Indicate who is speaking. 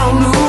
Speaker 1: don't know.